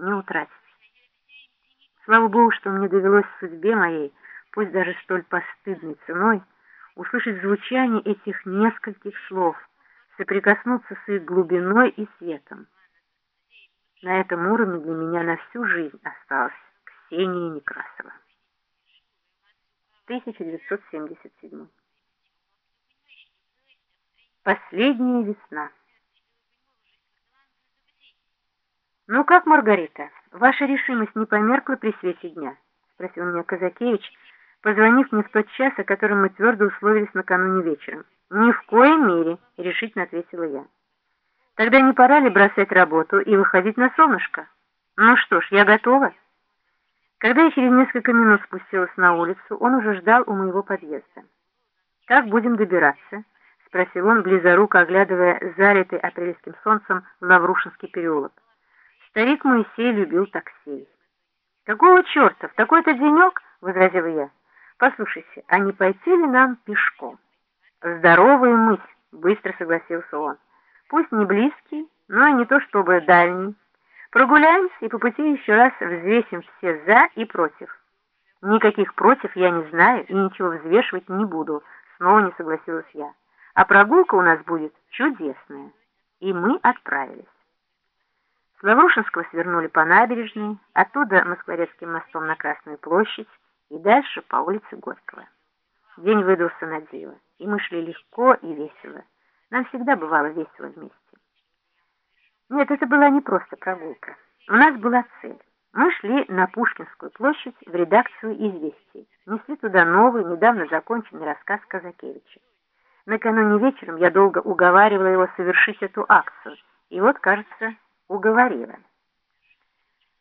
не утратить. Слава Богу, что мне довелось в судьбе моей, пусть даже столь постыдной ценой, услышать звучание этих нескольких слов, соприкоснуться с их глубиной и светом. На этом уровне для меня на всю жизнь осталась Ксения Некрасова. 1977 Последняя весна «Ну как, Маргарита, ваша решимость не померкла при свете дня?» — спросил меня Казакевич, позвонив мне в тот час, о котором мы твердо условились накануне вечером. «Ни в коей мере», — решительно ответила я. «Тогда не пора ли бросать работу и выходить на солнышко? Ну что ж, я готова». Когда я через несколько минут спустилась на улицу, он уже ждал у моего подъезда. «Как будем добираться?» — спросил он, близоруко оглядывая залитый апрельским солнцем Лаврушинский переулок. Старик Моисей любил такси. «Какого черта? В такой-то денек?» — возразила я. «Послушайте, а не пойти ли нам пешком?» «Здоровая мысль», — быстро согласился он. «Пусть не близкий, но и не то чтобы дальний. Прогуляемся и по пути еще раз взвесим все «за» и «против». «Никаких «против» я не знаю и ничего взвешивать не буду», — снова не согласилась я. «А прогулка у нас будет чудесная». И мы отправились. С Лаврушинского свернули по набережной, оттуда Москворецким мостом на Красную площадь и дальше по улице Горького. День выдался на диво, и мы шли легко и весело. Нам всегда бывало весело вместе. Нет, это была не просто прогулка. У нас была цель. Мы шли на Пушкинскую площадь в редакцию «Известий». Несли туда новый, недавно законченный рассказ Казакевича. Накануне вечером я долго уговаривала его совершить эту акцию, и вот, кажется, уговорила.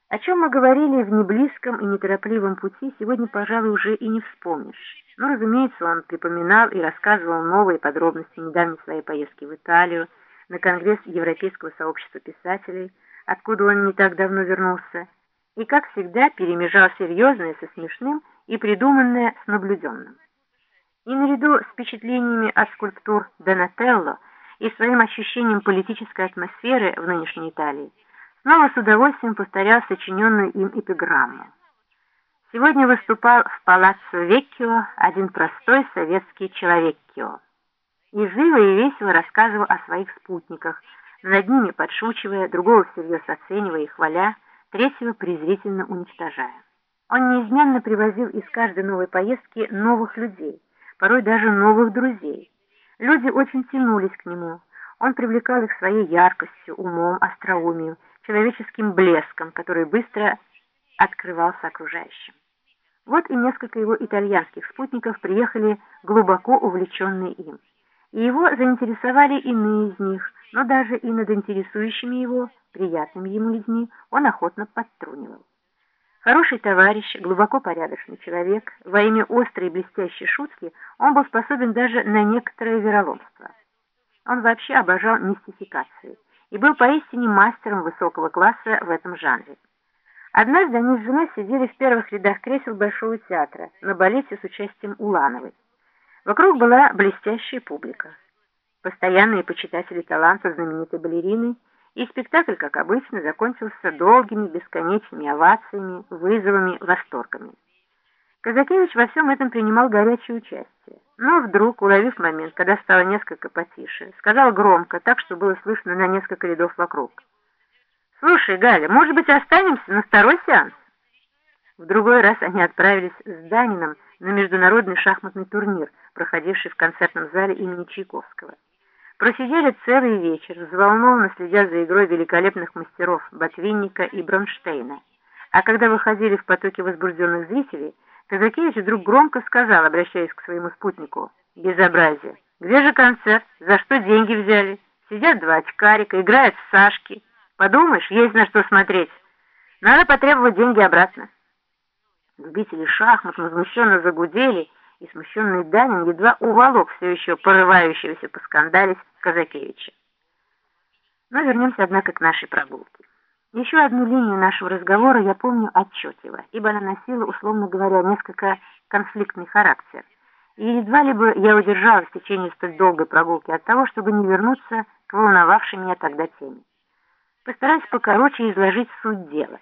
О чем мы говорили в неблизком и неторопливом пути, сегодня, пожалуй, уже и не вспомнишь. Но, разумеется, он припоминал и рассказывал новые подробности недавней своей поездки в Италию, на Конгресс Европейского сообщества писателей, откуда он не так давно вернулся, и, как всегда, перемежал серьезное со смешным и придуманное с наблюденным. И наряду с впечатлениями от скульптур Донателло и своим ощущением политической атмосферы в нынешней Италии, снова с удовольствием повторял сочиненную им эпиграмму. Сегодня выступал в Палаццо Веккио один простой советский человеккио. И живо и весело рассказывал о своих спутниках, над ними подшучивая, другого всерьез оценивая и хваля, третьего презрительно уничтожая. Он неизменно привозил из каждой новой поездки новых людей, порой даже новых друзей, Люди очень тянулись к нему. Он привлекал их своей яркостью, умом, остроумием, человеческим блеском, который быстро открывался окружающим. Вот и несколько его итальянских спутников приехали глубоко увлеченные им. И его заинтересовали иные из них, но даже и над интересующими его, приятными ему людьми, он охотно подтрунивал. Хороший товарищ, глубоко порядочный человек, во имя острой и блестящей шутки он был способен даже на некоторое вероломство. Он вообще обожал мистификации и был поистине мастером высокого класса в этом жанре. Однажды они с женой сидели в первых рядах кресел Большого театра на балете с участием Улановой. Вокруг была блестящая публика. Постоянные почитатели таланта знаменитой балерины – и спектакль, как обычно, закончился долгими бесконечными овациями, вызовами, восторгами. Казакевич во всем этом принимал горячее участие, но вдруг, уловив момент, когда стало несколько потише, сказал громко, так, что было слышно на несколько рядов вокруг. «Слушай, Галя, может быть, останемся на второй сеанс?» В другой раз они отправились с Данином на международный шахматный турнир, проходивший в концертном зале имени Чайковского. Просидели целый вечер, взволнованно следя за игрой великолепных мастеров Ботвинника и Бронштейна. А когда выходили в потоке возбужденных зрителей, Казакевич вдруг громко сказал, обращаясь к своему спутнику, «Безобразие! Где же концерт? За что деньги взяли? Сидят два очкарика, играют в Сашки. Подумаешь, есть на что смотреть. Надо потребовать деньги обратно». Любители шахмат возмущенно загудели, и смущенный Данин едва уволок все еще порывающегося поскандалить Казакевича. Но вернемся, однако, к нашей прогулке. Еще одну линию нашего разговора я помню отчетливо, ибо она носила, условно говоря, несколько конфликтный характер. И едва ли бы я удержалась в течение столь долгой прогулки от того, чтобы не вернуться к волновавшей меня тогда теме. Постараюсь покороче изложить суть дела.